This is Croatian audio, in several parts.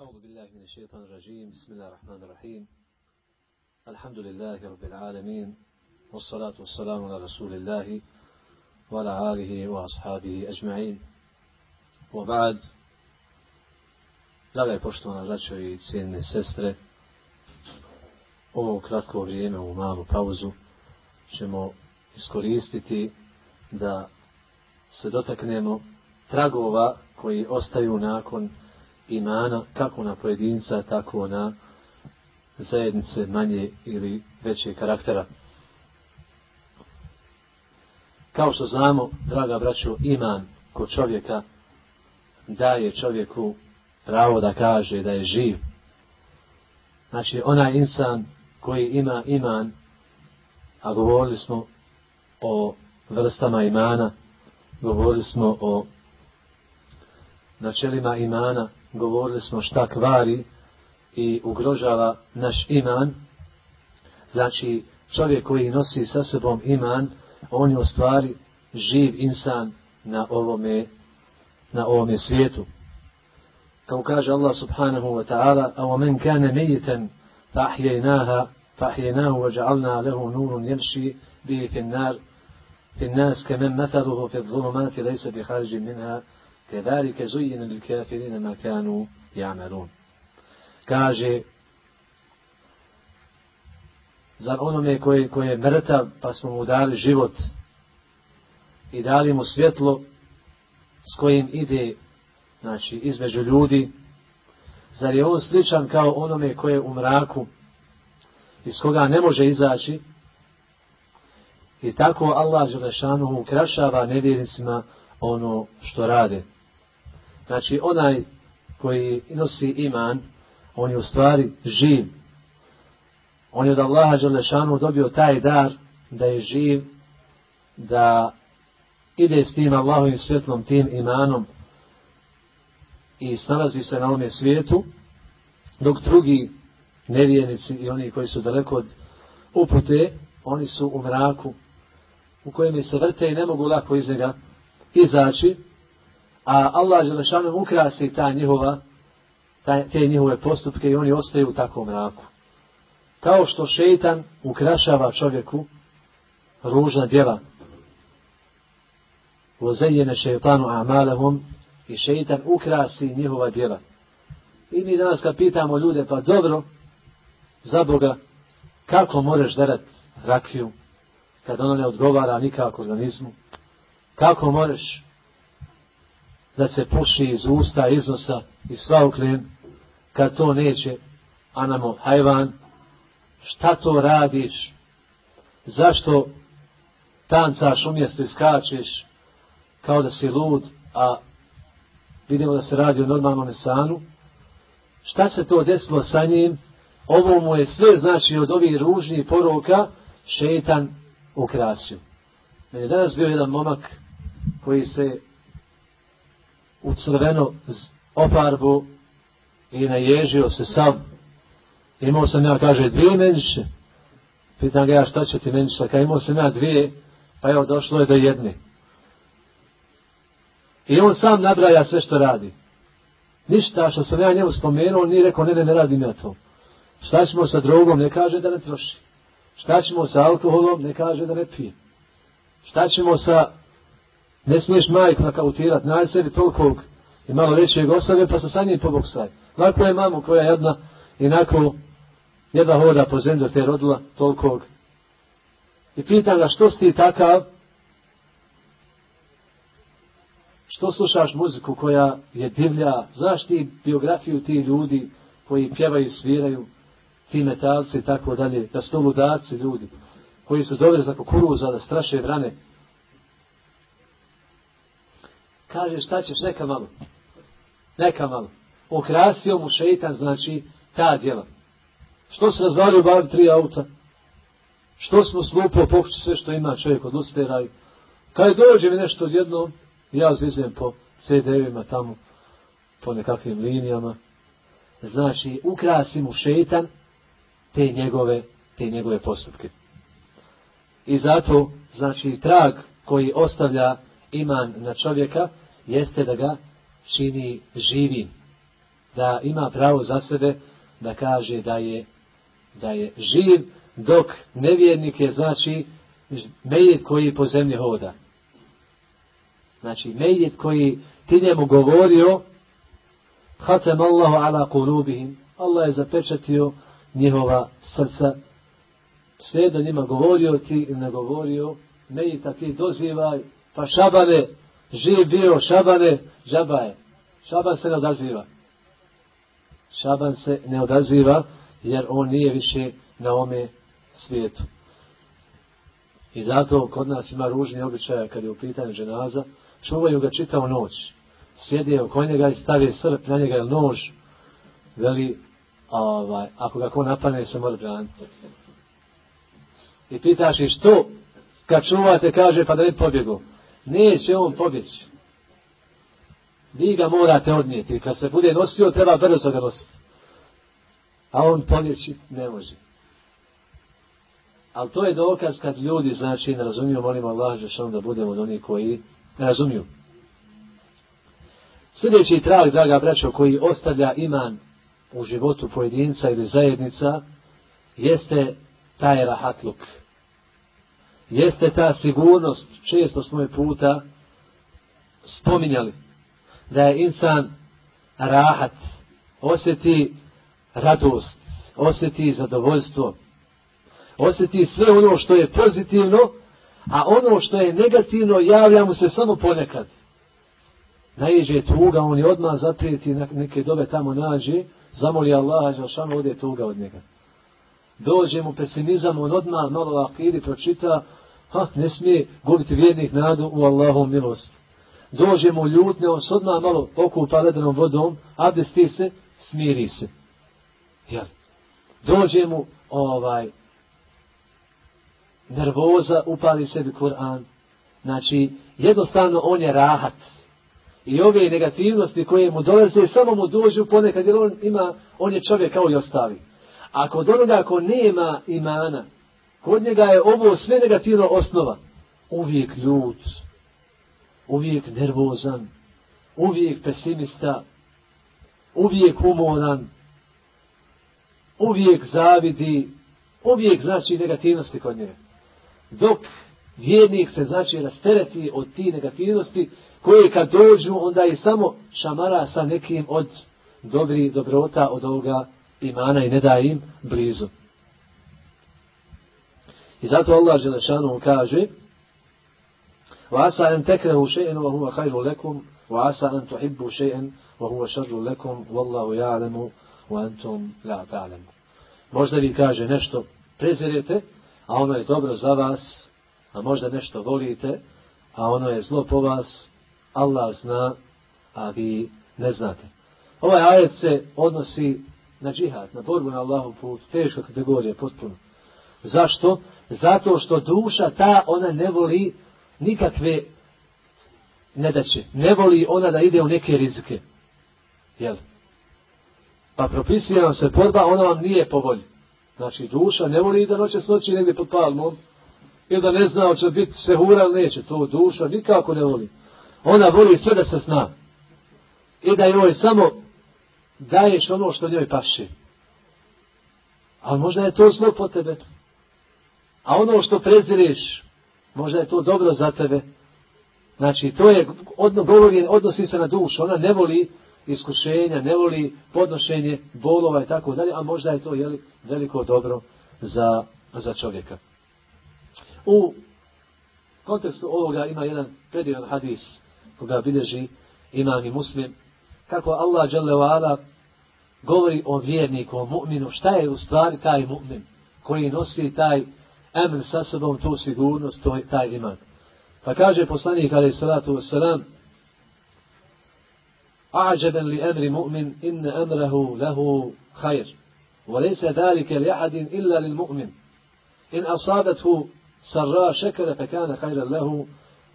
أعوذ بالله من الشيطان الرجيم بسم الله الرحمن الرحيم الحمد لله رب العالمين والصلاة والسلام على رسول الله وعلى آله وأصحابه أجمعين وبعد Draga je poštovana braćo i cijene sestre, ovo kratko vrijeme, u malu pauzu, ćemo iskoristiti da se dotaknemo tragova koji ostaju nakon imana, kako na pojedinca, tako na zajednice manje ili veće karaktera. Kao što znamo, draga braćo, iman kod čovjeka daje čovjeku pravo da kaže da je živ. Znači, onaj insan koji ima iman, a govorili smo o vrstama imana, govorili smo o načelima imana, govorili smo šta kvari i ugrožava naš iman. Znači, čovjek koji nosi sa sobom iman, on je u stvari živ insan na ovome, na ovome svijetu. Kao kaže Allah subhanahu wa ta'ala, a men kane mejitan, فأحييناها فأحييناه وجعلنا له نور يمشي به في النار في الناس كمن مثله في الظلمات ليس بخارج منها Kedalike zujine bil kafirine makanu jamerun. Kaže, za onome koji, koji je mrtav, pa smo mu dali život i dali mu svjetlo s kojim ide, znači, između ljudi. Zar je on sličan kao onome koji je u mraku, iz koga ne može izaći? I tako Allah Želešanu ukrašava nevjernicima ono što rade. Znači onaj koji nosi iman, on je u stvari živ. On je od Allaha Želešanu dobio taj dar da je živ, da ide s tim Allahovim svjetlom, tim imanom i snalazi se na ovome svijetu, dok drugi nevjernici i oni koji su daleko od upute, oni su u mraku u kojem se vrte i ne mogu lako iz njega izaći, a Allah Želešanu ukrasi ta njihova, te njihove postupke i oni ostaju u takvom mraku. Kao što šeitan ukrašava čovjeku ružna djela. Vozejene šeitanu amalehum i šeitan ukrasi njihova djela. I mi danas kad pitamo ljude, pa dobro, za Boga, kako možeš derat rakiju, kad ono ne odgovara nikako organizmu? Kako možeš da se puši iz usta, iz nosa i svauklen, kad to neće anamo hajvan? Šta to radiš? Zašto tancaš umjesto skačeš kao da si lud, a vidimo da se radi o normalnom esanu? Šta se to desilo sa njim? Ovo mu je sve znači od ovih ružnih poroka šetan ukrasio. Meni je danas bio jedan momak koji se u crveno ofarbu i naježio se sam. Imao sam ja, kaže, dvije menše. Pitam ga ja šta će ti menša. Kad imao sam ja dvije, pa evo došlo je do jedne. I on sam nabraja sve što radi. Ništa što sam ja njemu spomenuo, nije rekao, ne, ne, ne radim ja to. Šta ćemo sa drogom, ne kaže da ne troši. Šta ćemo sa alkoholom, ne kaže da ne pije. Šta ćemo sa, ne smiješ majku nakautirat, nađi sebi tolikog i malo većeg ostave, pa se sa njim poboksaj. Lako je mamu koja jedna, inako, jedna hoda po zemlju te rodila tolikog. I pitam ga, što si ti takav? Što slušaš muziku koja je divlja? Znaš ti biografiju ti ljudi koji pjevaju, sviraju, ti metalci i tako dalje, da su to ludaci ljudi, koji su dobri za kukuruza, da straše vrane. Kaže, šta ćeš, neka malo. Neka malo. Okrasio mu šeitan, znači, ta djela. Što se razvalio bar tri auta? Što smo slupo pokući sve što ima čovjek od ustera? Kad dođe mi nešto odjednom, ja zvizem po CD-evima tamo, po nekakvim linijama. Znači, ukrasi mu šeitan te njegove, te njegove postupke. I zato, znači, trag koji ostavlja iman na čovjeka, jeste da ga čini živim. da ima pravo za sebe da kaže da je, da je živ, dok nevjernik je znači mejet koji po zemlji hoda. Znači mejet koji ti njemu govorio Hatem Allahu ala kulubihim. Allah je zapečatio njihova srca. Sve da njima govorio, ti ne govorio, mejita ti dozivaj, pa šabane, živ bio, šabane, džaba je. Šaban se ne odaziva. Šaban se ne odaziva, jer on nije više na ome svijetu. I zato kod nas ima ružni običaja kad je u pitanju dženaza, čuvaju ga čitavu noć. Sjede oko njega i stavi srp na njega ili nož, veli, ovaj, ako ga ko napane se mora braniti. I pitaš i što? Kad čuvate kaže pa da ne pobjegu. Neće on pobjeći. Vi ga morate odnijeti. Kad se bude nosio, treba brzo ga nositi. A on pobjeći ne može. Ali to je dokaz kad ljudi, znači, ne razumiju, molimo Allah, že da budemo od koji ne razumiju. Sljedeći trag, draga braćo, koji ostavlja iman u životu pojedinca ili zajednica, jeste taj rahatluk. Jeste ta sigurnost, često smo je puta spominjali, da je insan rahat, osjeti radost, osjeti zadovoljstvo, osjeti sve ono što je pozitivno, a ono što je negativno javlja mu se samo ponekad. Najeđe tuga, on je odmah zaprijeti neke dobe tamo nađe, zamoli Allaha, Želšanu ode tuga od njega. Dođe mu pesimizam, on odmah malo akidi pročita, ha, ne smije gubiti vjernih nadu u Allahom milost. Dođe mu ljutne, on se odmah malo okupa ledenom vodom, abdesti se, smiri se. Jel? Dođe mu ovaj nervoza, upali sebi Kur'an. Znači, jednostavno on je rahat. I ove negativnosti koje mu dolaze, samo mu dođu ponekad, jer on ima, on je čovjek kao i ostali. A kod onoga ako nema imana, kod njega je ovo sve negativno osnova. Uvijek ljut, uvijek nervozan, uvijek pesimista, uvijek umoran, uvijek zavidi, uvijek znači negativnosti kod njega. Dok vjernik se znači rastereti od ti negativnosti koje kad dođu onda je samo šamara sa nekim od dobrih dobrota od ovoga imana i ne da im blizu. I zato Allah Želešanu kaže وعسى أن تكرهوا شيئا وهو خير لكم وعسى أن تحبوا شيئا وهو شر لكم والله يعلم وأنتم لا تعلمون Možda vi kaže nešto prezirete, a ono je dobro za vas, a možda nešto volite, a ono je zlo po vas, Allah zna, a vi ne znate. Ovaj ajet se odnosi na džihad, na borbu na Allahom putu, teška kategorija, potpuno. Zašto? Zato što duša ta, ona ne voli nikakve nedaće. Ne voli ona da ide u neke rizike. Jel? Pa propisuje vam se borba, ona vam nije po volji. Znači, duša ne voli da noće noći negdje pod palmom, ili da ne zna hoće biti sehura ili neće. To duša nikako ne voli. Ona voli sve da se zna. I da joj samo daješ ono što njoj paše. Ali možda je to zlo po tebe. A ono što prezireš, možda je to dobro za tebe. Znači, to je, odno, govori, odnosi se na dušu. Ona ne voli iskušenja, ne voli podnošenje bolova i tako dalje, a možda je to jeli, veliko dobro za, za čovjeka. U kontekstu ovoga ima jedan predivan hadis koga bilježi imam i muslim, kako Allah ala govori o vjerniku, o mu'minu, šta je u stvari taj mu'min koji nosi taj emr sa sobom, tu sigurnost, to, taj iman. Pa kaže poslanik alaih salatu wasalam, أعجبا لأمر مؤمن إن أمره له خير وليس ذلك لأحد إلا للمؤمن إن أصابته سراء شكر فكان خيرا له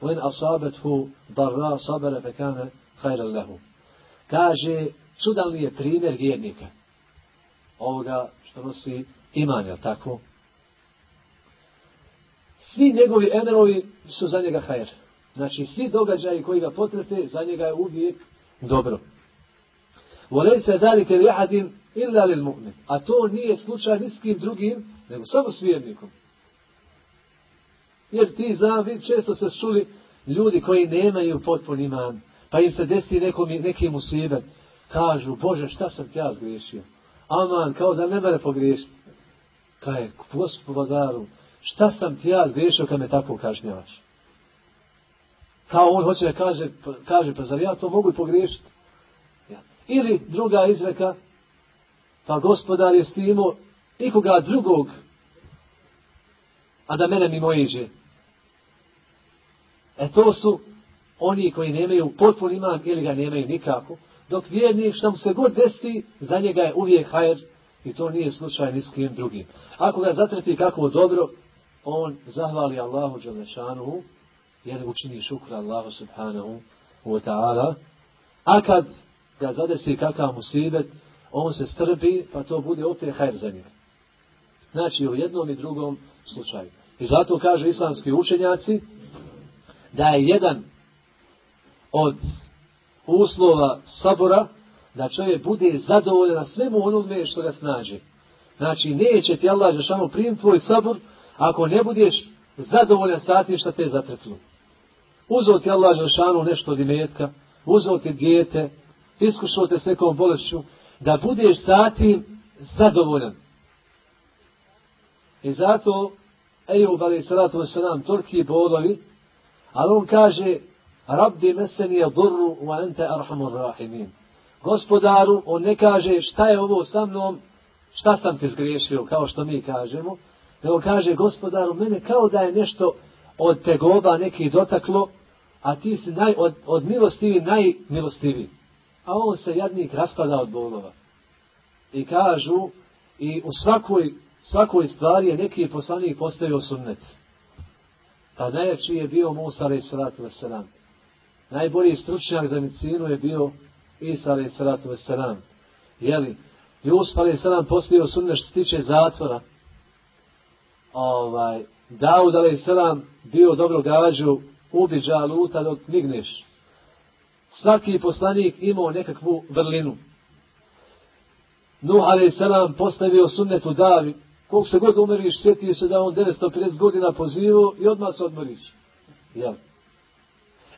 وإن أصابته ضراء صبر فكان خيرا له kaže čudan li je primjer vjernika ovoga što nosi iman, je tako? Svi njegovi enerovi su za njega hajer. Znači, svi događaji koji ga potrefe, za njega je uvijek dobro. Volej se dalike li ahadin illa lil mu'min. A to nije slučaj ni s kim drugim, nego samo s vjernikom. Jer ti znam, vi često se čuli ljudi koji nemaju potpun iman, pa im se desi nekom, neki musibet. Kažu, Bože, šta sam ja zgriješio? Aman, kao da ne mere pogriješiti. Kaj, gospodaru, šta sam ti ja zgriješio kad me tako kažnjavaš? Kao on hoće da kaže, kaže pa zar ja to mogu pogriješiti? Ja. Ili druga izreka, pa gospodar je stimo nikoga drugog, a da mene mimo iđe. E to su oni koji nemaju potpun iman ili ga nemaju nikako, dok vjernik što mu se god desi, za njega je uvijek hajer i to nije slučaj ni s kim drugim. Ako ga zatreti kako dobro, on zahvali Allahu Đalešanuhu, jer učini šukr Allahu Subhanahu wa ta'ala, a kad ga zadesi kakav musibet, on se strpi, pa to bude opet hajer za njega. Znači u jednom i drugom slučaju. I zato kaže islamski učenjaci da je jedan od uslova sabora da čovjek bude zadovoljan svemu onome što ga snaži. Znači, neće ti Allah Žešanu primiti tvoj sabor ako ne budeš zadovoljan sa tim što te zatrpnu. Uzao ti Allah Žešanu nešto od imetka, uzao ti dijete, iskušao te s nekom bolešću, da budeš sa tim zadovoljan. I zato Ejub ali salatu wasalam, toliki bolovi, ali on kaže, Rabbi meseni je durru wa ente arhamur rahimin. Gospodaru, on ne kaže šta je ovo sa mnom, šta sam ti zgriješio, kao što mi kažemo, nego kaže, gospodaru, mene kao da je nešto od tegoba neki dotaklo, a ti si naj, od, od milostivi najmilostivi. A on se jadnik raspada od bolova. I kažu, i u svakoj svakoj stvari je neki poslanik postavio sunnet. Pa najjači je bio Musa alaih salatu wasalam. Najbolji stručnjak za medicinu je bio Isa alaih salatu wasalam. Jeli, Jusuf salam postavio sunnet što se tiče zatvora. Ovaj, Daud salam bio dobro gađu, ubi luta dok migneš. Svaki poslanik imao nekakvu vrlinu. Nuh a.s. postavio sunnet u davi, Koliko se god umeriš, sjeti se da on 950 godina pozivao i odmah se odmoriš. Jel?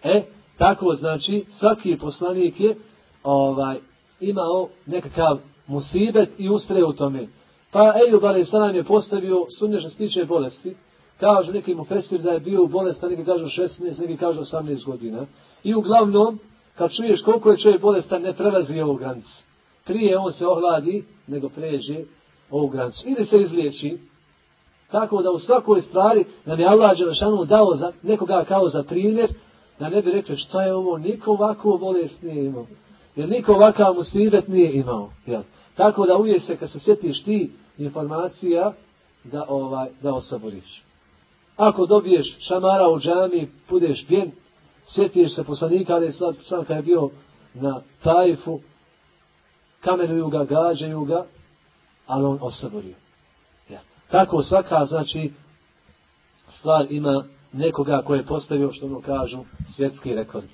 E, tako znači, svaki poslanik je ovaj, imao nekakav musibet i ustraje u tome. Pa Ejub a.s. je postavio sunne što se tiče bolesti. Kažu neki mu festir da je bio u bolesti, neki kažu 16, neki kažu 18 godina. I uglavnom, kad čuješ koliko je čovjek bolestan, ne prelazi ovu granicu. Prije on se ohladi, nego pređe ovu granicu. Ili se izliječi. Tako da u svakoj stvari nam je Allah Đelešanu dao za, nekoga kao za primjer, da ne bi rekli šta je ovo, niko ovako bolest nije imao. Jer niko ovakav musibet nije imao. Jel? Tako da uvijek se kad se sjetiš ti informacija, da, ovaj, da osaboriš. Ako dobiješ šamara u džami, budeš pjen, sjetiš se poslanika, ali sad, kad je bio na tajfu, kamenuju ga, gađaju ga, ali on osaborio. Ja. Tako svaka, znači, stvar ima nekoga koje je postavio, što ono kažu, svjetski rekord.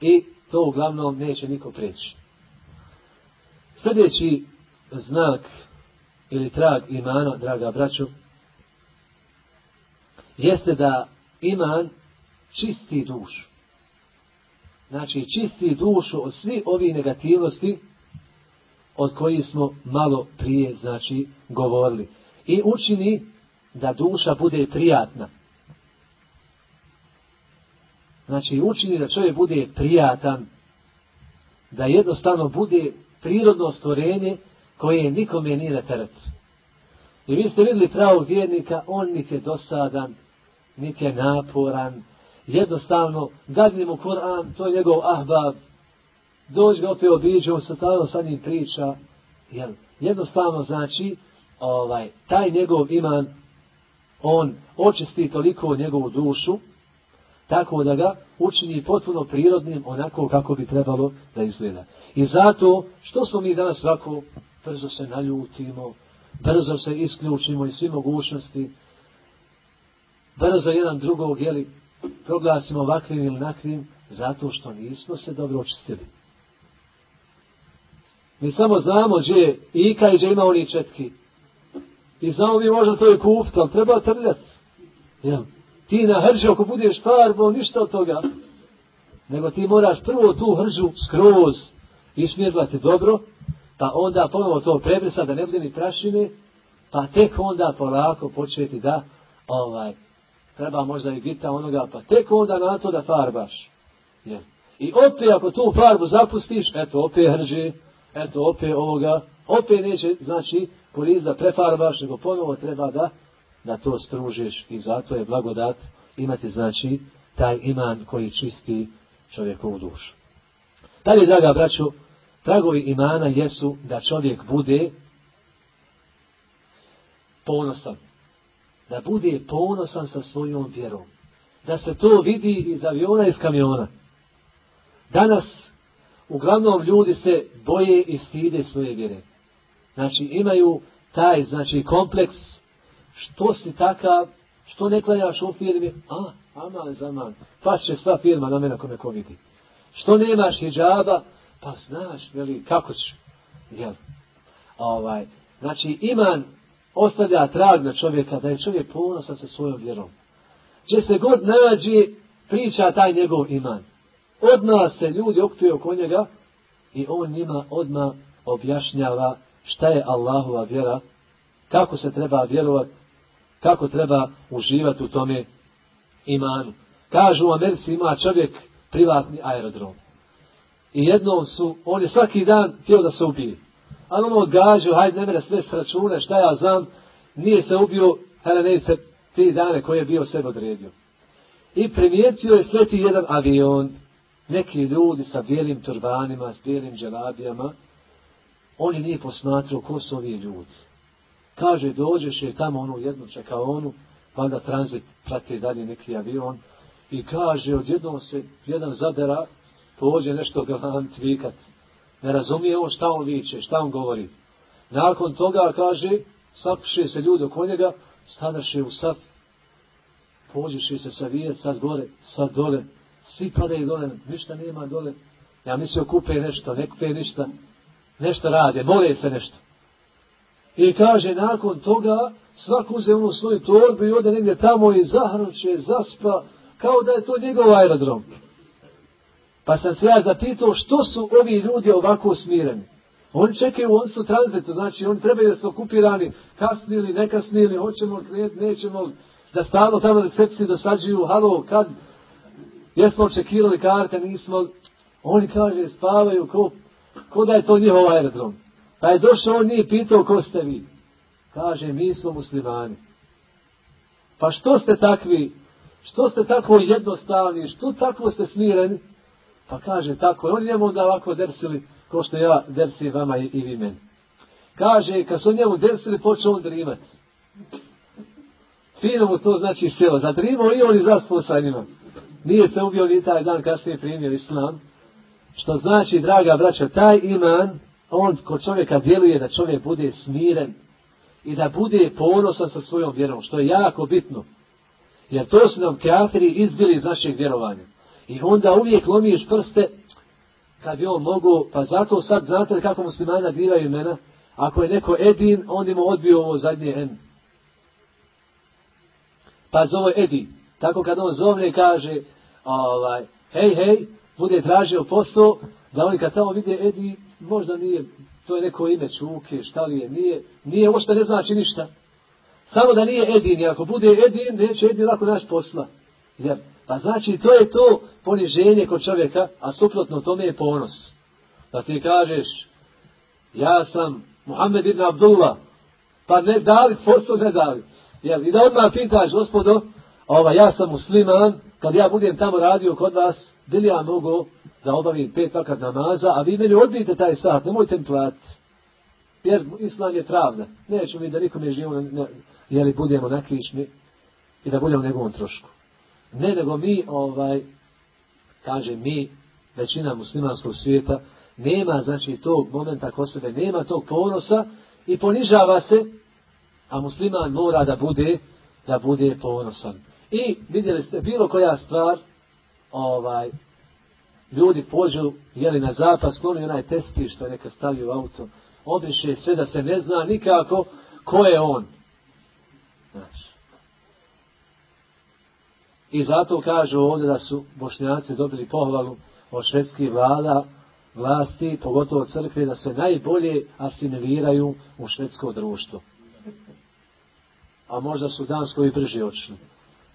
I to uglavnom neće niko preći. Sljedeći znak ili trag imana, draga braću, jeste da iman čisti dušu. Znači, čisti dušu od svih ovih negativnosti od kojih smo malo prije, znači, govorili. I učini da duša bude prijatna. Znači, učini da čovjek bude prijatan, da jednostavno bude prirodno stvorenje koje nikome nije na teret. I vi ste vidjeli pravog vjernika, on niti je dosadan, niti je naporan, jednostavno, dadni mu Kur'an, to je njegov ahbab, dođe ga opet obiđe, on se tada sa njim priča, jel, jednostavno znači, ovaj, taj njegov iman, on očisti toliko njegovu dušu, tako da ga učini potpuno prirodnim, onako kako bi trebalo da izgleda. I zato, što smo mi danas ovako, brzo se naljutimo, brzo se isključimo iz svih mogućnosti, brzo jedan drugog, jeli, proglasimo ovakvim ili nakvim, zato što nismo se dobro očistili. Mi samo znamo gdje je Ika i gdje ima oni četki. I znamo mi možda to je kupiti, ali treba trljati. Jel? Ti na hrđu ako budeš farbo, ništa od toga. Nego ti moraš prvo tu hrđu skroz ismjerlati dobro, pa onda ponovo to prebrisati da ne bude ni prašine, pa tek onda polako početi da ovaj, treba možda i gita onoga, pa tek onda na to da farbaš. Jel? I opet ako tu farbu zapustiš, eto opet hrđe, eto opet ovoga, opet neće, znači, da prefarbaš, nego ponovo treba da, da to stružiš i zato je blagodat imati, znači, taj iman koji čisti čovjekovu dušu. Dalje, draga braću, tragovi imana jesu da čovjek bude ponosan. Da bude ponosan sa svojom vjerom. Da se to vidi iz aviona i iz kamiona. Danas, uglavnom, ljudi se boje i stide svoje vjere. Znači, imaju taj, znači, kompleks, što si takav, što ne klanjaš u firmi, a, aman zaman, pa će sva firma na mene kome ko vidi. Što nemaš hijaba, pa znaš, veli, kako ću, jel? Ovaj, znači, iman ostavlja trag na čovjeka, da je čovjek ponosan sa svojom vjerom. Če se god nađe, priča taj njegov iman. Odmah se ljudi okupuje oko njega i on njima odmah objašnjava šta je Allahova vjera, kako se treba vjerovati, kako treba uživati u tome imanu. Kažu u Americi ima čovjek privatni aerodrom. I jednom su, on je svaki dan htio da se ubije. Ali ono odgađu, hajde ne mene sve s račune, šta ja znam, nije se ubio, hele ne se tri dane koje je bio sebe odredio. I primijetio je sleti jedan avion, neki ljudi sa bijelim turbanima, s bijelim dželabijama, on je nije posmatrao ko su ovi ljudi. Kaže, dođeš je tamo onu jednu čekaonu, valjda tranzit prati dalje neki avion, i kaže, odjednom se jedan zadera, pođe nešto galant vikat. Ne razumije on šta on viče, šta on govori. Nakon toga, kaže, sapuše se ljudi oko njega, stadaše u sat, pođeš se savijat, sad gore, sad dole, svi padaju dole, ništa nema dole. Ja mislio kupe nešto, ne kupe ništa, nešto rade, mole se nešto. I kaže, nakon toga, svak uze svoju torbu i ode negdje tamo i zahruće, zaspa, kao da je to njegov aerodrom. Pa sam se ja zapitao što su ovi ljudi ovako smireni. Oni čekaju, oni su tranzitu, znači oni trebaju da su okupirani, kasnili, ne kasnili, hoćemo li nećemo da stalno tamo recepciji dosađuju, halo, kad, jesmo očekivali karte, nismo, oni kaže, spavaju ko, ko da je to njihov aerodrom. Pa je došao, on nije pitao ko ste vi. Kaže, mi smo muslimani. Pa što ste takvi, što ste tako jednostavni, što tako ste smireni? Pa kaže tako, oni njemu onda ovako dersili, ko što ja dersim vama i, i vi meni. Kaže, kad su njemu dersili, počeo on drimati. Fino mu to znači sjelo. Zadrimao i on i zaspao sa njima. Nije se ubio ni taj dan kasnije primio islam. Što znači, draga braća, taj iman, on kod čovjeka djeluje da čovjek bude smiren i da bude ponosan sa svojom vjerom, što je jako bitno. Jer to su nam kafiri izbili iz našeg vjerovanja. I onda uvijek lomiš prste kad bi on mogu, pa zato sad znate kako muslimani nagrivaju imena, ako je neko Edin, on mu odbio ovo zadnje N. Pa zove Edi. Tako kad on zovne kaže, ovaj, hej, hej, bude tražio posao, da oni kad tamo vide Edi, možda nije, to je neko ime Čuke, šta li je, nije, nije, što ne znači ništa. Samo da nije Edin, jer ako bude Edin, neće Edin lako naš posla. Jer, pa znači, to je to poniženje kod čovjeka, a suprotno tome je ponos. Da ti kažeš, ja sam Muhammed ibn Abdullah, pa ne dali posao, ne dali. Jel, I da odmah pitaš, gospodo, ova, ja sam musliman, kad ja budem tamo radio kod vas, bili ja mogu da obavim pet vakat namaza, a vi meni odbijete taj sat, nemojte mi platiti. Jer islam je pravda. Nećemo mi da nikome živimo, jeli budemo na kišmi i da budemo njegovom trošku. Ne, nego mi, ovaj, kaže mi, većina muslimanskog svijeta, nema, znači, tog momenta ko sebe, nema tog ponosa i ponižava se, a musliman mora da bude, da bude ponosan. I vidjeli ste, bilo koja stvar, ovaj, ljudi pođu jeli na zapad, skloni onaj testi što je neka stavio u auto, obriše sve da se ne zna nikako ko je on. Znači. I zato kažu ovdje da su bošnjaci dobili pohvalu od švedskih vlada, vlasti, pogotovo crkve, da se najbolje asimiliraju u švedsko društvo. A možda su Dansko i brže očili.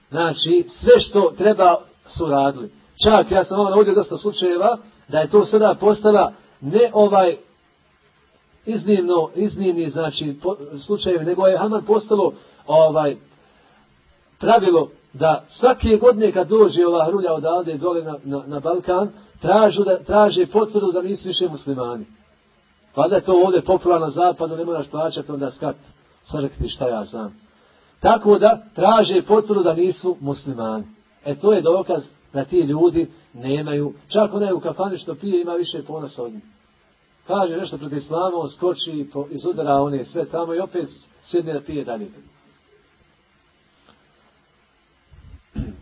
Znači, sve što treba su radili. Čak, ja sam ovo ovdje dosta slučajeva, da je to sada postala ne ovaj iznimno, iznimni znači po, slučajevi, nego je Haman postalo ovaj pravilo da svake godine kad dođe ova hrulja odavde dole na, na, na Balkan, tražu da, traže potvrdu da nisu više muslimani. Pa da to ovdje popularno na zapadu, ne moraš plaćati onda skat crkvi šta ja znam. Tako da traže potvrdu da nisu muslimani. E to je dokaz da ti ljudi nemaju, čak onaj u kafani što pije ima više ponosa od njih. Kaže nešto pred islamom, skoči po, izudara one sve tamo i opet sjedne da pije dalje.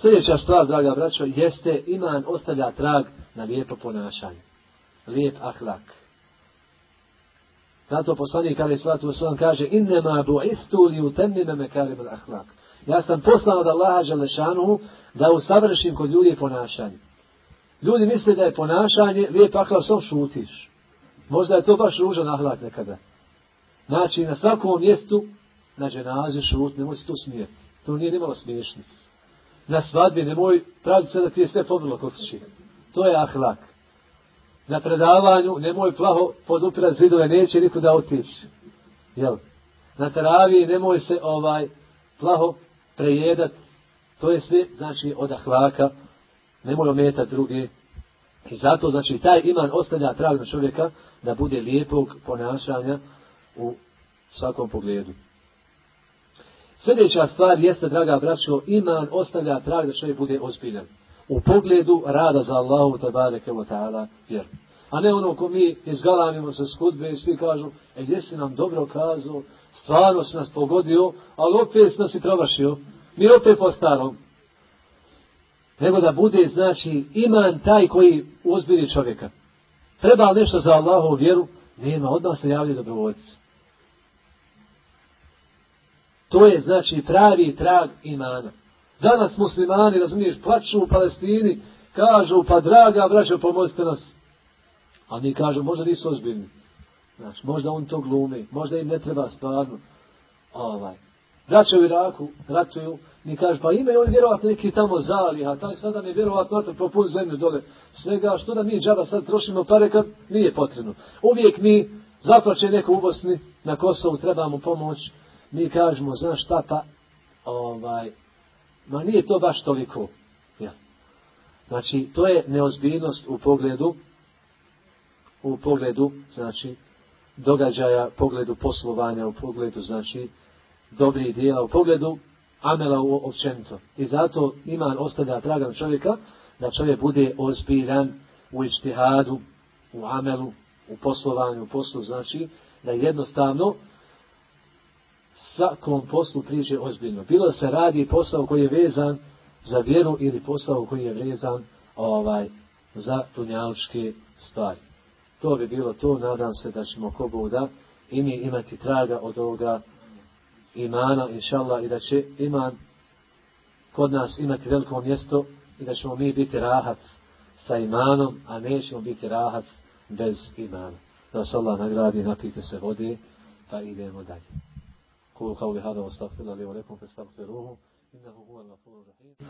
Sljedeća stvar, draga braćo, jeste iman ostavlja trag na lijepo ponašanje. Lijep ahlak. Zato poslanik je svatu osam kaže innema bu'istu li utemmime mekarim ahlak. Ja sam poslan od Allaha Želešanu da usavršim kod ljudi ponašanje. Ljudi misle da je ponašanje lijep ahlak, sam šutiš. Možda je to baš ružan ahlak nekada. Znači, na svakom mjestu, na dženazi šut, nemoj se tu smijeti. To nije nimalo smiješno. Na svadbi nemoj praviti sve da ti je sve pobrlo kod To je ahlak. Na predavanju nemoj plaho podupirati zidove, neće nikuda otići. Jel? Na teraviji nemoj se ovaj plaho prejedat. To je sve, znači, od ahlaka. Nemoj ometati druge. I zato, znači, taj iman ostavlja trag na čovjeka da bude lijepog ponašanja u svakom pogledu. Sljedeća stvar jeste, draga braćo, iman ostavlja trag da čovjek bude ozbiljan. U pogledu rada za Allahu te bareke wa ta'ala vjeru. A ne ono ko mi izgalamimo se skudbe i svi kažu, e jesi nam dobro kazao, stvarno si nas pogodio, ali opet si nas i probašio. Mi opet po starom. Nego da bude, znači, iman taj koji uzbiri čovjeka. Treba nešto za Allahovu vjeru? Nema, odmah se javljaju dobrovoljci. To je znači pravi trag imana. Danas muslimani, razumiješ, plaću u Palestini, kažu, pa draga braćo, pomozite nas. A mi kažu, možda nisu ozbiljni. Znači, možda on to glumi, možda im ne treba stvarno. Ovaj. Braće u Iraku ratuju, mi kažu, pa imaju oni vjerovatno neki tamo zaliha, taj sada mi vjerovatno otak popun zemlju dole. Svega, što da mi džaba sad trošimo pare kad nije potrebno. Uvijek mi, zaplaće neko u Bosni, na Kosovu, trebamo pomoć, mi kažemo, znaš šta pa, ovaj, ma nije to baš toliko. Ja. Znači, to je neozbiljnost u pogledu, u pogledu, znači, događaja, pogledu poslovanja, u pogledu, znači, dobrih dijela, u pogledu amela u općenito. I zato iman ostavlja tragan čovjeka, da čovjek bude ozbiljan u ištihadu, u amelu, u poslovanju, u poslu, znači, da jednostavno svakom poslu priđe ozbiljno. Bilo se radi posao koji je vezan za vjeru ili posao koji je vezan ovaj za tunjaličke stvari. To bi bilo to, nadam se da ćemo ko Buda i mi imati traga od ovoga imana, inša Allah, i da će iman kod nas imati veliko mjesto i da ćemo mi biti rahat sa imanom, a nećemo biti rahat bez imana. Da se Allah nagradi, napite se vode, pa idemo dalje. قولوا قولي هذا واستغفر الله لي ولكم فاستغفروه إنه هو الغفور الرحيم